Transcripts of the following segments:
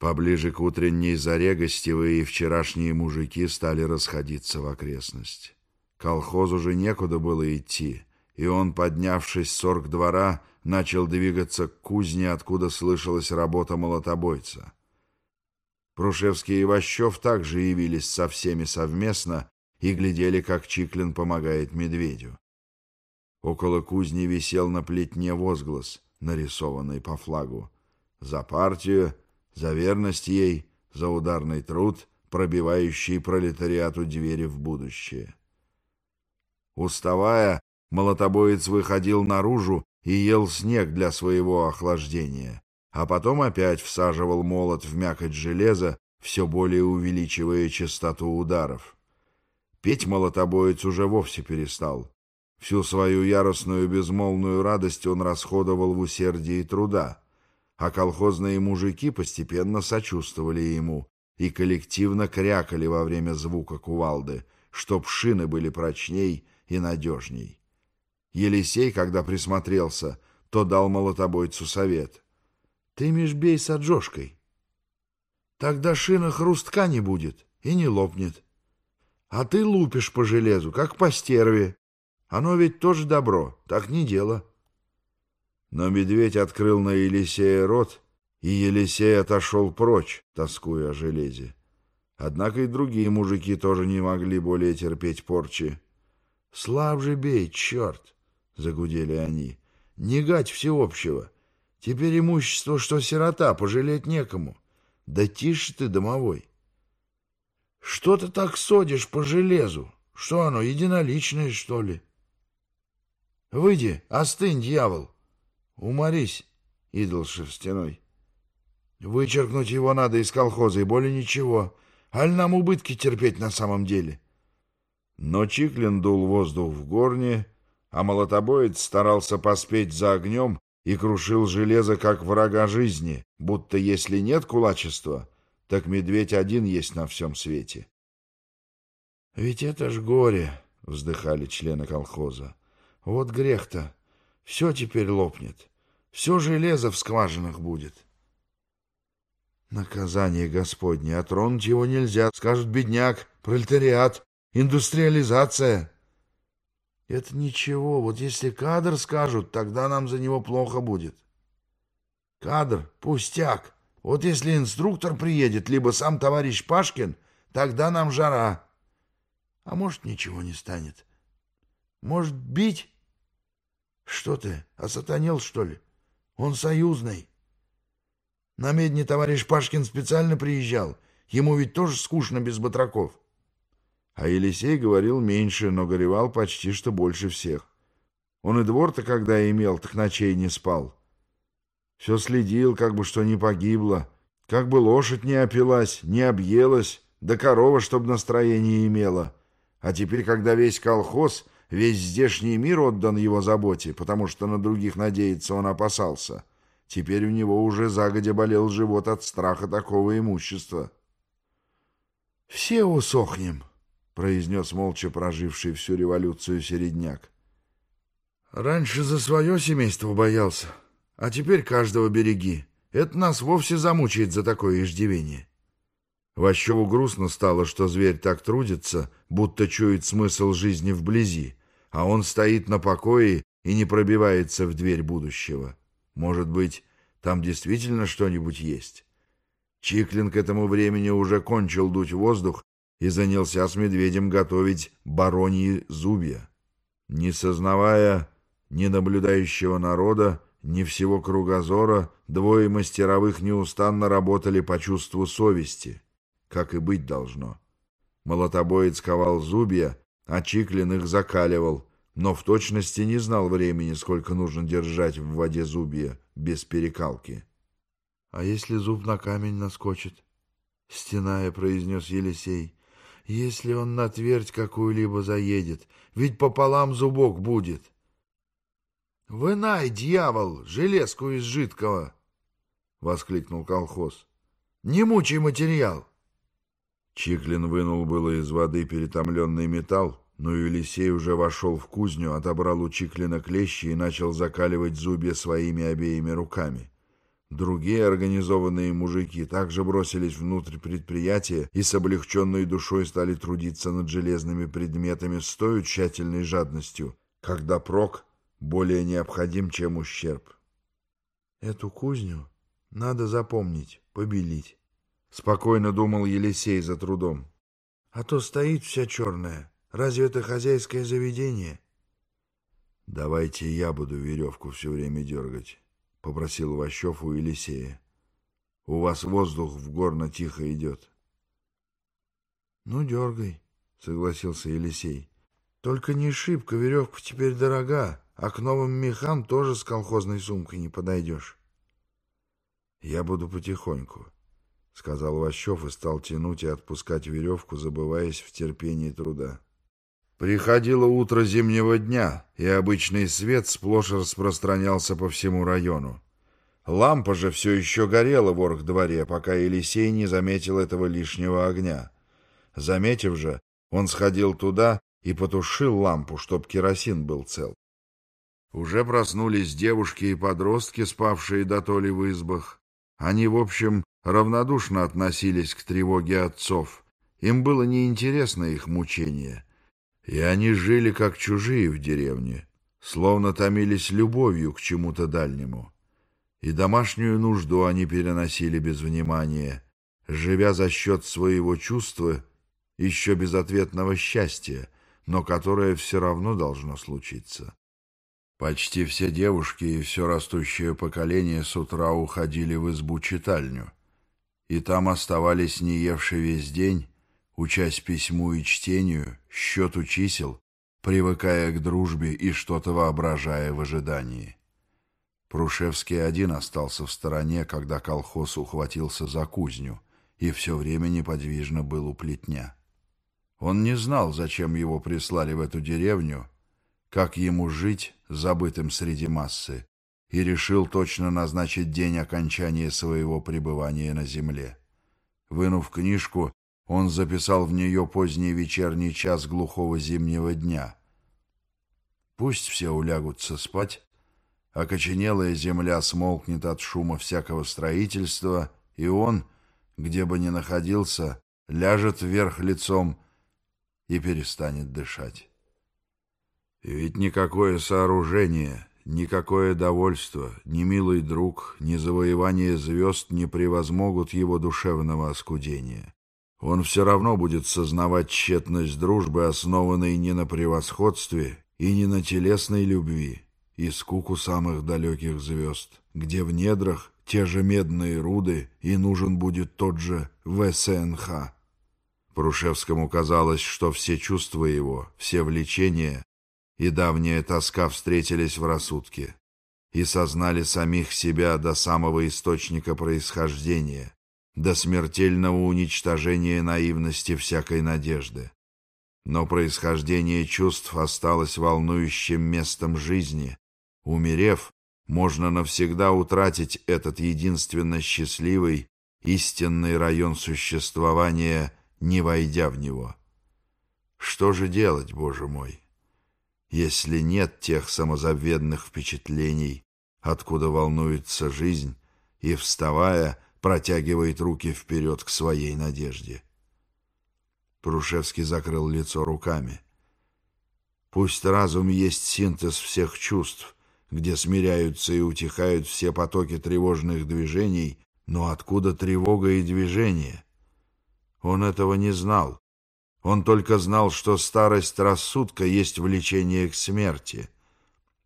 Поближе к утренней заре гостевые и вчерашние мужики стали расходиться в окрестность. Колхозу же некуда было идти, и он, поднявшись с двора, начал двигаться к кузне, откуда слышалась работа молотобойца. Прушевский и Ващев также явились со всеми совместно и глядели, как Чиклин помогает медведю. Около кузни висел на плетне возглас, нарисованный по флагу. «За партию!» За верность ей, за ударный труд, пробивающий пролетариату двери в будущее. Уставая, молотобоец выходил наружу и ел снег для своего охлаждения, а потом опять всаживал молот в мякоть железа, все более увеличивая частоту ударов. Петь молотобоец уже вовсе перестал. Всю свою яростную безмолвную радость он расходовал в усердии труда, а колхозные мужики постепенно сочувствовали ему и коллективно крякали во время звука кувалды, чтоб шины были прочней и надежней. Елисей, когда присмотрелся, то дал молотобойцу совет. «Ты межбей с отжожкой. Тогда шина хрустка не будет и не лопнет. А ты лупишь по железу, как по стерве. Оно ведь тоже добро, так не дело». Но медведь открыл на Елисея рот, и Елисей отошел прочь, тоскуя о железе. Однако и другие мужики тоже не могли более терпеть порчи. — Слав же бей, черт! — загудели они. — Не гать всеобщего! Теперь имущество, что сирота, пожалеть некому. Да тише ты, домовой! — Что ты так содишь по железу? Что оно, единоличное, что ли? — Выйди, остынь, дьявол! — Уморись, идол шерстяной. Вычеркнуть его надо из колхоза, и более ничего. Аль нам убытки терпеть на самом деле. Но Чиклин дул воздух в горне, а молотобоец старался поспеть за огнем и крушил железо, как врага жизни, будто если нет кулачества, так медведь один есть на всем свете. — Ведь это ж горе, — вздыхали члены колхоза. — Вот грех-то, все теперь лопнет. Все железо в скважинах будет. Наказание Господне, а тронуть его нельзя, скажут бедняк, пролетариат, индустриализация. Это ничего, вот если кадр скажут, тогда нам за него плохо будет. Кадр — пустяк. Вот если инструктор приедет, либо сам товарищ Пашкин, тогда нам жара. А может, ничего не станет. Может, бить? Что ты, осатанел, что ли? — он союзный. На медне товарищ Пашкин специально приезжал. Ему ведь тоже скучно без батраков. А Елисей говорил меньше, но горевал почти что больше всех. Он и двор-то когда имел, так ночей не спал. Все следил, как бы что не погибло, как бы лошадь не опилась, не объелась, да корова, чтоб настроение имела. А теперь, когда весь колхоз Весь здешний мир отдан его заботе, потому что на других надеяться он опасался. Теперь у него уже загодя болел живот от страха такого имущества. — Все усохнем, — произнес молча проживший всю революцию середняк. — Раньше за свое семейство боялся, а теперь каждого береги. Это нас вовсе замучает за такое иждивение. Ващеву грустно стало, что зверь так трудится, будто чует смысл жизни вблизи, а он стоит на покое и не пробивается в дверь будущего. Может быть, там действительно что-нибудь есть? Чиклин к этому времени уже кончил дуть воздух и занялся с медведем готовить бароньи зубья. Не сознавая ни наблюдающего народа, ни всего кругозора, двое мастеровых неустанно работали по чувству совести, как и быть должно. Молотобоец ковал зубья, а Чиклин их закаливал, но в точности не знал времени, сколько нужно держать в воде зубья без перекалки. — А если зуб на камень наскочит? — стеная произнес Елисей. — Если он на твердь какую-либо заедет, ведь пополам зубок будет. — Вынай, дьявол, железку из жидкого! — воскликнул колхоз. — Не мучай материал! Чиклин вынул было из воды перетомленный металл, но Елисей уже вошел в кузню, отобрал у Чиклина клещи и начал закаливать зубья своими обеими руками. Другие организованные мужики также бросились внутрь предприятия и с облегченной душой стали трудиться над железными предметами с той тщательной жадностью, когда прок более необходим, чем ущерб. Эту кузню надо запомнить, побелить. Спокойно думал Елисей за трудом. А то стоит вся черная. Разве это хозяйское заведение? Давайте я буду веревку все время дергать. — попросил Ващев у Елисея. — У вас воздух в горно тихо идет. — Ну, дергай, — согласился Елисей. — Только не шибко, веревка теперь дорога, а к новым мехам тоже с колхозной сумкой не подойдешь. — Я буду потихоньку, — сказал Ващев и стал тянуть и отпускать веревку, забываясь в терпении труда. Приходило утро зимнего дня, и обычный свет сплошь распространялся по всему району. Лампа же все еще горела в оргдворе, пока Елисей не заметил этого лишнего огня. Заметив же, он сходил туда и потушил лампу, чтоб керосин был цел. Уже проснулись девушки и подростки, спавшие до толи в избах. Они, в общем, равнодушно относились к тревоге отцов. Им было неинтересно их мучение — и они жили как чужие в деревне, словно томились любовью к чему-то дальнему. И домашнюю нужду они переносили без внимания, живя за счет своего чувства еще безответного счастья, но которое все равно должно случиться. Почти все девушки и все растущее поколение с утра уходили в избу-читальню, и там оставались не евши весь день, учась письму и чтению, счету чисел, привыкая к дружбе и что-то воображая в ожидании. Прушевский один остался в стороне, когда колхоз ухватился за кузню, и все время неподвижно был у плетня. Он не знал, зачем его прислали в эту деревню, как ему жить, забытым среди массы, и решил точно назначить день окончания своего пребывания на земле. Вынув книжку, он записал в нее поздний вечерний час глухого зимнего дня. Пусть все улягутся спать, окоченелая земля смолкнет от шума всякого строительства, и он, где бы ни находился, ляжет вверх лицом и перестанет дышать. Ведь никакое сооружение, никакое довольство, ни милый друг, ни завоевание звезд не превозмогут его душевного оскудения он все равно будет сознавать тщетность дружбы, основанной не на превосходстве и не на телесной любви, и скуку самых далеких звезд, где в недрах те же медные руды, и нужен будет тот же ВСНХ. Прушевскому казалось, что все чувства его, все влечения и давняя тоска встретились в рассудке и сознали самих себя до самого источника происхождения, до смертельного уничтожения наивности всякой надежды. Но происхождение чувств осталось волнующим местом жизни. Умерев, можно навсегда утратить этот единственно счастливый, истинный район существования, не войдя в него. Что же делать, Боже мой, если нет тех самозабвенных впечатлений, откуда волнуется жизнь, и, вставая, протягивает руки вперед к своей надежде. Прушевский закрыл лицо руками. Пусть разум есть синтез всех чувств, где смиряются и утихают все потоки тревожных движений, но откуда тревога и движение? Он этого не знал. Он только знал, что старость рассудка есть влечение к смерти.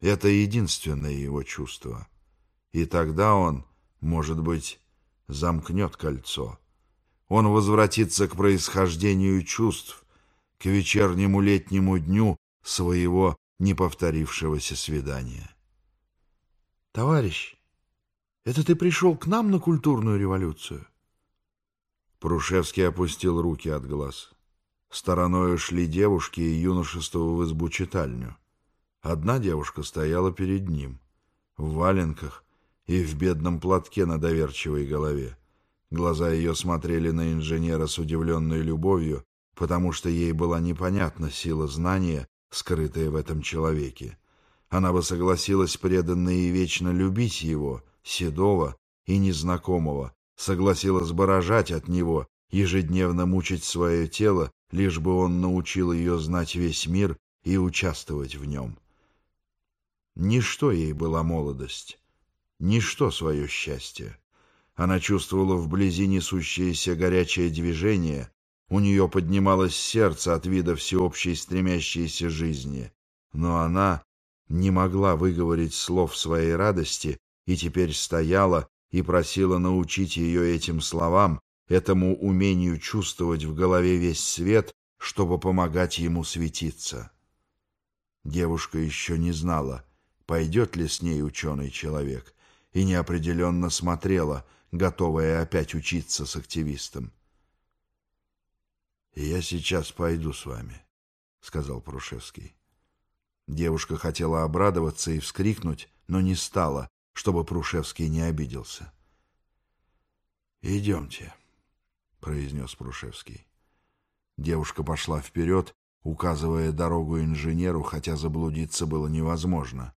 Это единственное его чувство. И тогда он, может быть, замкнет кольцо. Он возвратится к происхождению чувств, к вечернему летнему дню своего неповторившегося свидания. «Товарищ, это ты пришел к нам на культурную революцию?» Прушевский опустил руки от глаз. Стороною шли девушки и юношество в избу-читальню. Одна девушка стояла перед ним, в валенках, и в бедном платке на доверчивой голове. Глаза ее смотрели на инженера с удивленной любовью, потому что ей была непонятна сила знания, скрытая в этом человеке. Она бы согласилась преданно и вечно любить его, седого, и незнакомого, согласилась бы рожать от него, ежедневно мучить свое тело, лишь бы он научил ее знать весь мир и участвовать в нем. Ничто ей была молодость, ничто свое счастье. Она чувствовала вблизи несущееся горячее движение, у нее поднималось сердце от вида всеобщей стремящейся жизни, но она не могла выговорить слов своей радости и теперь стояла и просила научить ее этим словам, этому умению чувствовать в голове весь свет, чтобы помогать ему светиться. Девушка еще не знала, пойдет ли с ней ученый человек, и неопределенно смотрела, готовая опять учиться с активистом. «Я сейчас пойду с вами», — сказал Прушевский. Девушка хотела обрадоваться и вскрикнуть, но не стала, чтобы Прушевский не обиделся. «Идемте», — произнес Прушевский. Девушка пошла вперед, указывая дорогу инженеру, хотя заблудиться было невозможно.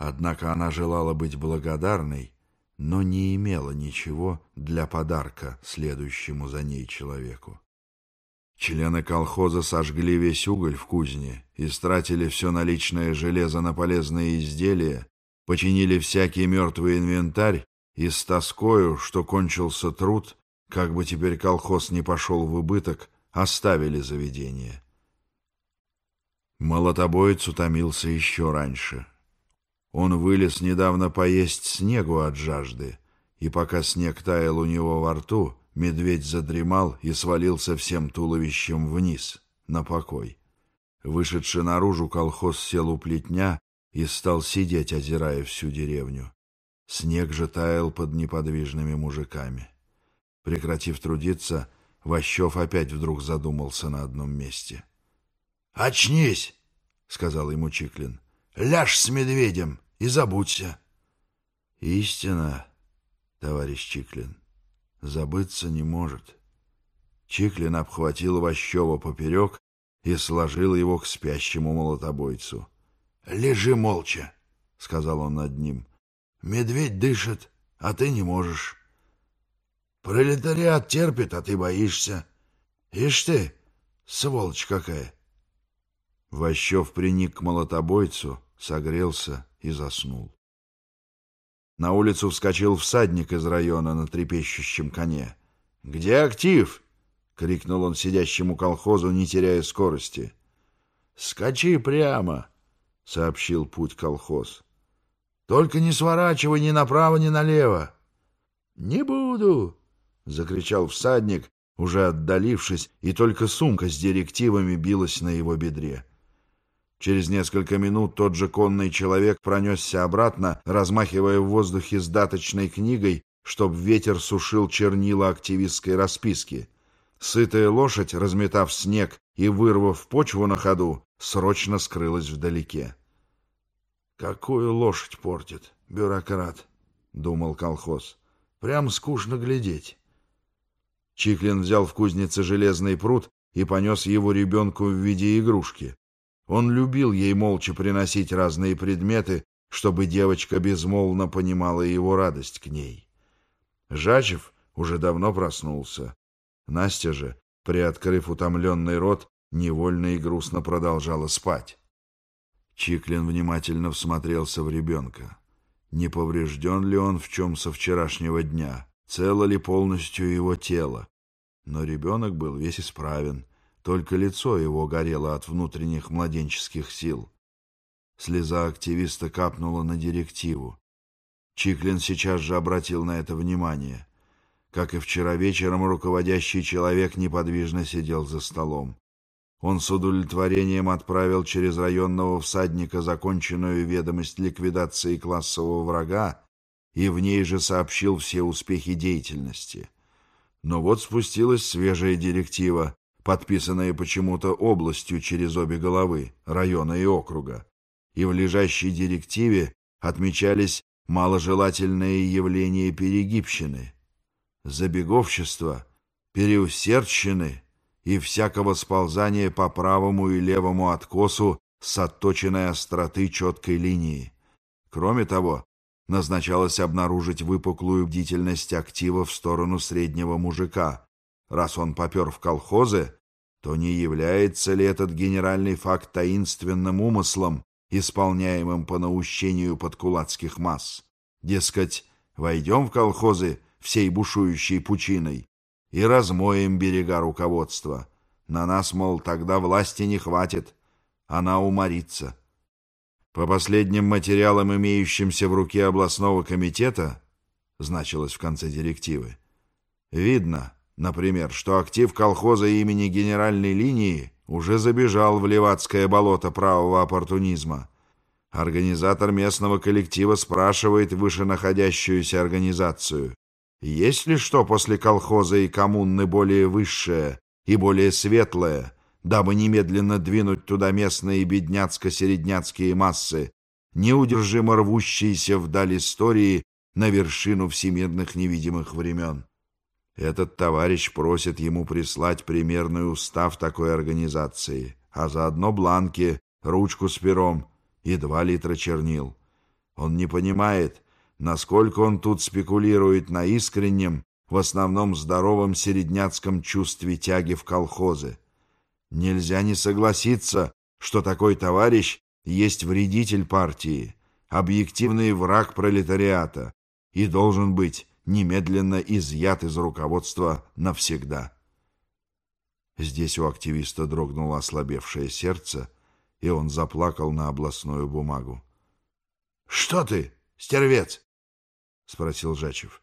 Однако она желала быть благодарной, но не имела ничего для подарка следующему за ней человеку. Члены колхоза сожгли весь уголь в кузне, истратили все наличное железо на полезные изделия, починили всякий мертвый инвентарь и с тоскою, что кончился труд, как бы теперь колхоз не пошел в убыток, оставили заведение. Молотобоец утомился еще раньше. Он вылез недавно поесть снегу от жажды, и пока снег таял у него во рту, Медведь задремал и свалился всем туловищем вниз, на покой. Вышедший наружу, колхоз сел у плетня и стал сидеть, озирая всю деревню. Снег же таял под неподвижными мужиками. Прекратив трудиться, Ващев опять вдруг задумался на одном месте. — Очнись! — сказал ему Чиклин. — Ляжь с медведем и забудься. — Истина, товарищ Чиклин забыться не может. Чиклин обхватил Ващева поперек и сложил его к спящему молотобойцу. — Лежи молча, — сказал он над ним. — Медведь дышит, а ты не можешь. Пролетариат терпит, а ты боишься. Ишь ты, сволочь какая! Ващев приник к молотобойцу, согрелся и заснул. На улицу вскочил всадник из района на трепещущем коне. «Где актив?» — крикнул он сидящему колхозу, не теряя скорости. «Скачи прямо!» — сообщил путь колхоз. «Только не сворачивай ни направо, ни налево!» «Не буду!» — закричал всадник, уже отдалившись, и только сумка с директивами билась на его бедре. Через несколько минут тот же конный человек пронесся обратно, размахивая в воздухе сдаточной книгой, чтоб ветер сушил чернила активистской расписки. Сытая лошадь, разметав снег и вырвав почву на ходу, срочно скрылась вдалеке. «Какую лошадь портит, бюрократ?» — думал колхоз. «Прям скучно глядеть». Чиклин взял в кузнице железный пруд и понес его ребенку в виде игрушки. Он любил ей молча приносить разные предметы, чтобы девочка безмолвно понимала его радость к ней. Жачев уже давно проснулся. Настя же, приоткрыв утомленный рот, невольно и грустно продолжала спать. Чиклин внимательно всмотрелся в ребенка. Не поврежден ли он в чем со вчерашнего дня? Цело ли полностью его тело? Но ребенок был весь исправен, только лицо его горело от внутренних младенческих сил. Слеза активиста капнула на директиву. Чиклин сейчас же обратил на это внимание. Как и вчера вечером, руководящий человек неподвижно сидел за столом. Он с удовлетворением отправил через районного всадника законченную ведомость ликвидации классового врага и в ней же сообщил все успехи деятельности. Но вот спустилась свежая директива, подписанные почему-то областью через обе головы, района и округа, и в лежащей директиве отмечались маложелательные явления перегибщины, забеговщества, переусердщины и всякого сползания по правому и левому откосу с отточенной остроты четкой линии. Кроме того, назначалось обнаружить выпуклую бдительность актива в сторону среднего мужика. Раз он попер в колхозы, то не является ли этот генеральный факт таинственным умыслом, исполняемым по наущению подкулацких масс? Дескать, войдем в колхозы всей бушующей пучиной и размоем берега руководства. На нас, мол, тогда власти не хватит, она уморится. По последним материалам, имеющимся в руке областного комитета, значилось в конце директивы, видно, например, что актив колхоза имени генеральной линии уже забежал в левацкое болото правого оппортунизма. Организатор местного коллектива спрашивает вышенаходящуюся организацию, есть ли что после колхоза и коммуны более высшее и более светлое, дабы немедленно двинуть туда местные бедняцко-середняцкие массы, неудержимо рвущиеся вдаль истории на вершину всемирных невидимых времен. Этот товарищ просит ему прислать примерный устав такой организации, а заодно бланки, ручку с пером и два литра чернил. Он не понимает, насколько он тут спекулирует на искреннем, в основном здоровом середняцком чувстве тяги в колхозы. Нельзя не согласиться, что такой товарищ есть вредитель партии, объективный враг пролетариата и должен быть немедленно изъят из руководства навсегда. Здесь у активиста дрогнуло ослабевшее сердце, и он заплакал на областную бумагу. — Что ты, стервец? — спросил Жачев.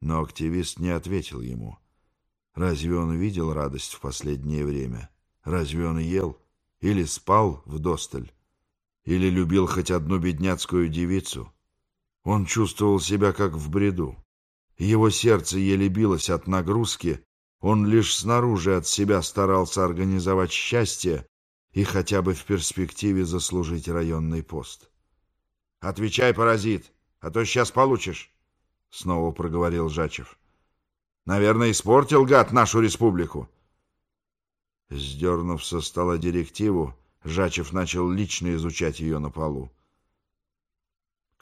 Но активист не ответил ему. — Разве он видел радость в последнее время? Разве он ел? Или спал в досталь? Или любил хоть одну бедняцкую девицу? Он чувствовал себя как в бреду. Его сердце еле билось от нагрузки, он лишь снаружи от себя старался организовать счастье и хотя бы в перспективе заслужить районный пост. «Отвечай, паразит, а то сейчас получишь», — снова проговорил Жачев. Наверное, испортил гад нашу республику. Сдернув со стола директиву, Жачев начал лично изучать ее на полу. —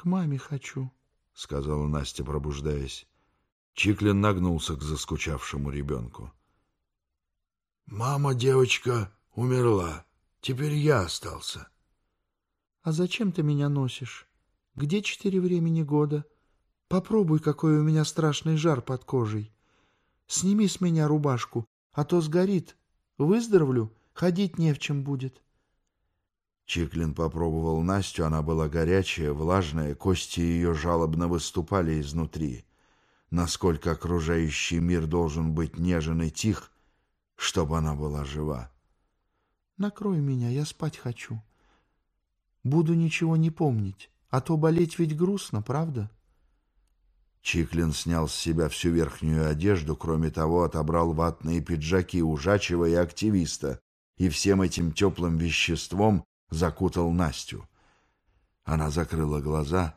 К маме хочу, — сказала Настя, пробуждаясь. Чиклин нагнулся к заскучавшему ребенку. — Мама, девочка, умерла. Теперь я остался. — А зачем ты меня носишь? Где четыре времени года? Попробуй, какой у меня страшный жар под кожей. Сними с меня рубашку, а то сгорит. Выздоровлю, ходить не в чем будет. Чиклин попробовал Настю, она была горячая, влажная, кости ее жалобно выступали изнутри. Насколько окружающий мир должен быть нежен и тих, чтобы она была жива. Накрой меня, я спать хочу. Буду ничего не помнить, а то болеть ведь грустно, правда? — Чиклин снял с себя всю верхнюю одежду, кроме того, отобрал ватные пиджаки у Жачева и активиста и всем этим теплым веществом закутал Настю. Она закрыла глаза,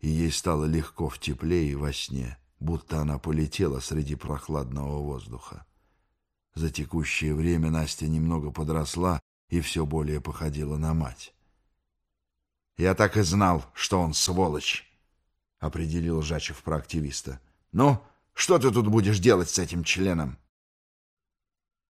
и ей стало легко в тепле и во сне, будто она полетела среди прохладного воздуха. За текущее время Настя немного подросла и все более походила на мать. «Я так и знал, что он сволочь!» определил Жачев про активиста. «Ну, что ты тут будешь делать с этим членом?»